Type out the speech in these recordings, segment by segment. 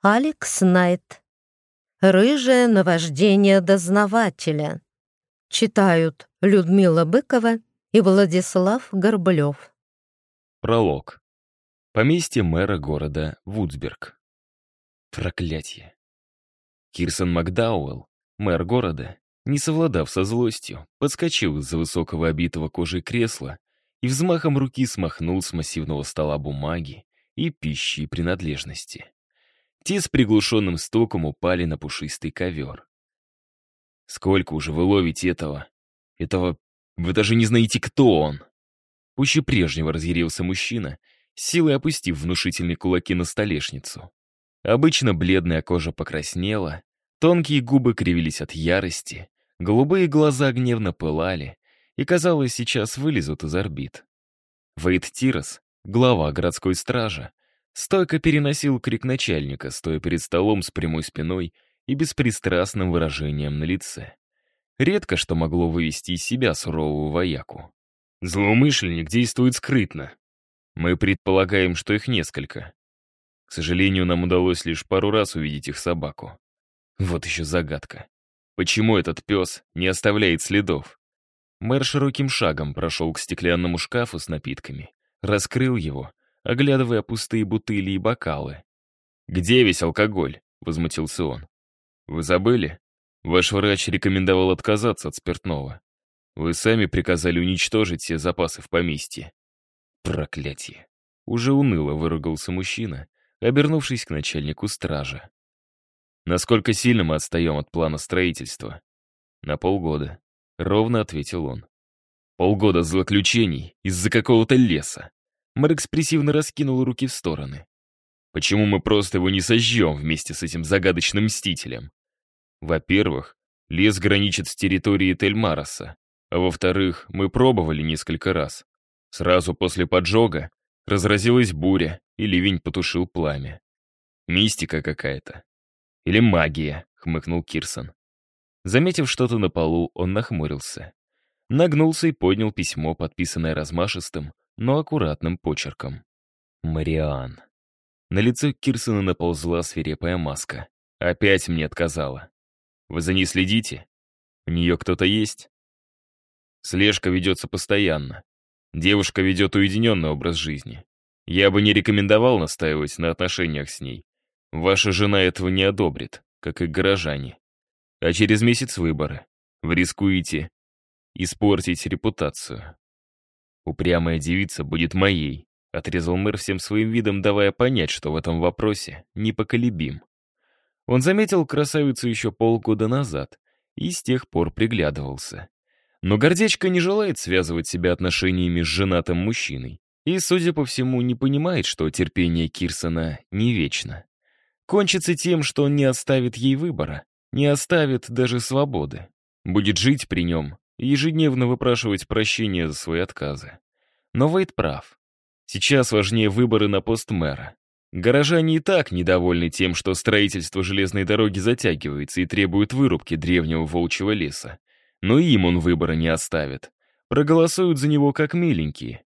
Алекс Найт. Рыжее наваждение дознавателя. Читают Людмила Быкова и Владислав Горблев. Пролог. Поместье мэра города Вудсберг. Проклятие. Кирсон Макдауэлл, мэр города, не совладав со злостью, подскочил из-за высокого обитого кожей кресла и взмахом руки смахнул с массивного стола бумаги и пищи и принадлежности. Те с приглушенным стуком упали на пушистый ковер. «Сколько уже вы ловите этого? Этого... Вы даже не знаете, кто он!» Пуще прежнего разъярился мужчина, силой опустив внушительные кулаки на столешницу. Обычно бледная кожа покраснела, тонкие губы кривились от ярости, голубые глаза гневно пылали и, казалось, сейчас вылезут из орбит. Вейт Тирос, глава городской стражи, Стойко переносил крик начальника, стоя перед столом с прямой спиной и беспристрастным выражением на лице. Редко что могло вывести из себя сурового вояку. Злоумышленник действует скрытно. Мы предполагаем, что их несколько. К сожалению, нам удалось лишь пару раз увидеть их собаку. Вот еще загадка. Почему этот пес не оставляет следов? Мэр широким шагом прошел к стеклянному шкафу с напитками, раскрыл его оглядывая пустые бутыли и бокалы. «Где весь алкоголь?» — возмутился он. «Вы забыли? Ваш врач рекомендовал отказаться от спиртного. Вы сами приказали уничтожить все запасы в поместье». «Проклятие!» — уже уныло выругался мужчина, обернувшись к начальнику стражи. «Насколько сильно мы отстаем от плана строительства?» «На полгода», — ровно ответил он. «Полгода злоключений из-за какого-то леса. Мэр экспрессивно раскинул руки в стороны. Почему мы просто его не сожжем вместе с этим загадочным мстителем? Во-первых, лес граничит с территорией Тельмароса, а во-вторых, мы пробовали несколько раз. Сразу после поджога разразилась буря, и ливень потушил пламя. Мистика какая-то. Или магия, хмыкнул Кирсон. Заметив что-то на полу, он нахмурился. Нагнулся и поднял письмо, подписанное размашистым, но аккуратным почерком. Мариан. На лицо Кирсона наползла свирепая маска. Опять мне отказала. Вы за ней следите? У нее кто-то есть? Слежка ведется постоянно. Девушка ведет уединенный образ жизни. Я бы не рекомендовал настаивать на отношениях с ней. Ваша жена этого не одобрит, как и горожане. А через месяц выборы. Вы рискуете испортить репутацию. «Упрямая девица будет моей», — отрезал мэр всем своим видом, давая понять, что в этом вопросе непоколебим. Он заметил красавицу еще полгода назад и с тех пор приглядывался. Но гордечка не желает связывать себя отношениями с женатым мужчиной и, судя по всему, не понимает, что терпение Кирсона не вечно. Кончится тем, что он не оставит ей выбора, не оставит даже свободы. Будет жить при нем, ежедневно выпрашивать прощения за свои отказы. Но Вейт прав. Сейчас важнее выборы на пост мэра. Горожане и так недовольны тем, что строительство железной дороги затягивается и требует вырубки древнего волчьего леса. Но им он выбора не оставит. Проголосуют за него как миленькие.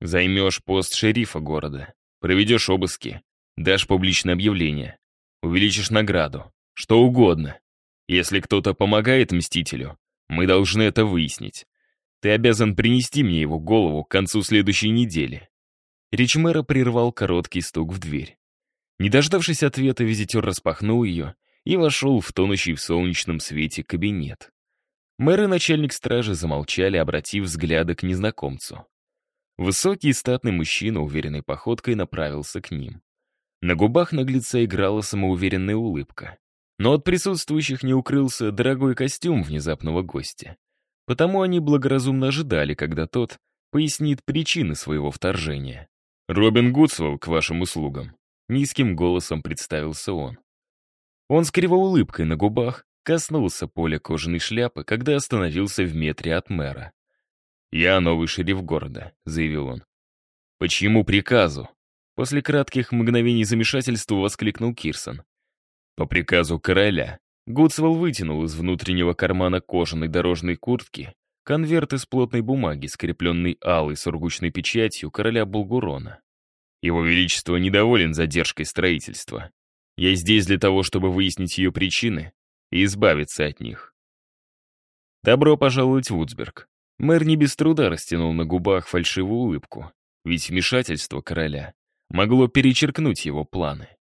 Займешь пост шерифа города, проведешь обыски, дашь публичное объявление, увеличишь награду, что угодно. Если кто-то помогает Мстителю, мы должны это выяснить. Ты обязан принести мне его голову к концу следующей недели». Речь мэра прервал короткий стук в дверь. Не дождавшись ответа, визитер распахнул ее и вошел в тонущий в солнечном свете кабинет. Мэр и начальник стражи замолчали, обратив взгляды к незнакомцу. Высокий и статный мужчина уверенной походкой направился к ним. На губах наглеца играла самоуверенная улыбка. Но от присутствующих не укрылся дорогой костюм внезапного гостя. Потому они благоразумно ожидали, когда тот пояснит причины своего вторжения. «Робин Гудсвелл к вашим услугам», — низким голосом представился он. Он с кривой улыбкой на губах коснулся поля кожаной шляпы, когда остановился в метре от мэра. «Я новый шериф города», — заявил он. «По чьему приказу?» После кратких мгновений замешательства воскликнул Кирсон. По приказу короля, Гудсвелл вытянул из внутреннего кармана кожаной дорожной куртки конверт из плотной бумаги, скрепленный алой сургучной печатью короля Булгурона. Его Величество недоволен задержкой строительства. Я здесь для того, чтобы выяснить ее причины и избавиться от них. Добро пожаловать в Вудсберг. Мэр не без труда растянул на губах фальшивую улыбку, ведь вмешательство короля могло перечеркнуть его планы.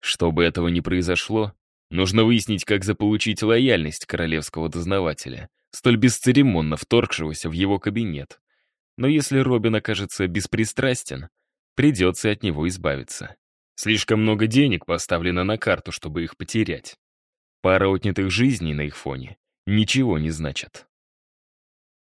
Чтобы этого не произошло, нужно выяснить, как заполучить лояльность королевского дознавателя, столь бесцеремонно вторгшегося в его кабинет. Но если Робин окажется беспристрастен, придется от него избавиться. Слишком много денег поставлено на карту, чтобы их потерять. Пара отнятых жизней на их фоне ничего не значит.